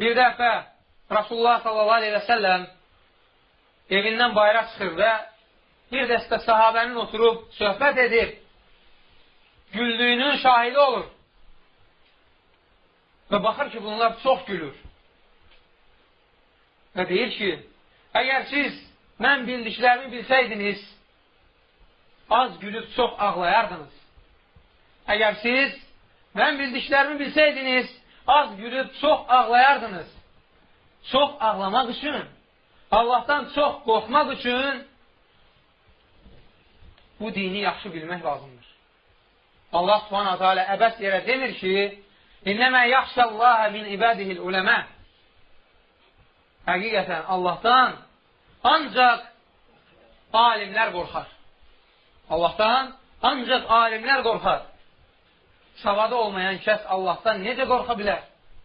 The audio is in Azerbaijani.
Bir dəfə Rasulullah sallallahu aleyhi və səlləm evindən bayra çıxır və bir dəstə sahabənin oturub söhbət edib güldüyünün şahidi olur. Və baxır ki, bunlar çox gülür. Və deyir ki, əgər siz mən bildiklərimi bilsəydiniz, az gülüb çox ağlayardınız. Əgər siz mən bildiklərimi bilsəydiniz, az gülüb çox ağlayardınız. Çox ağlamaq üçün, Allahdan çox qorxmaq üçün bu dini yaxşı bilmək lazımdır. Allah subhanahu teala əbəs yerə demir ki, İnnəmə yaxşəllaha min ibadihil uləmə Həqiqətən Allahdan ancaq alimlər qorxar. Allahdan ancaq alimlər qorxar. Savadı olmayan kəs Allahdan necə qorxa bilər?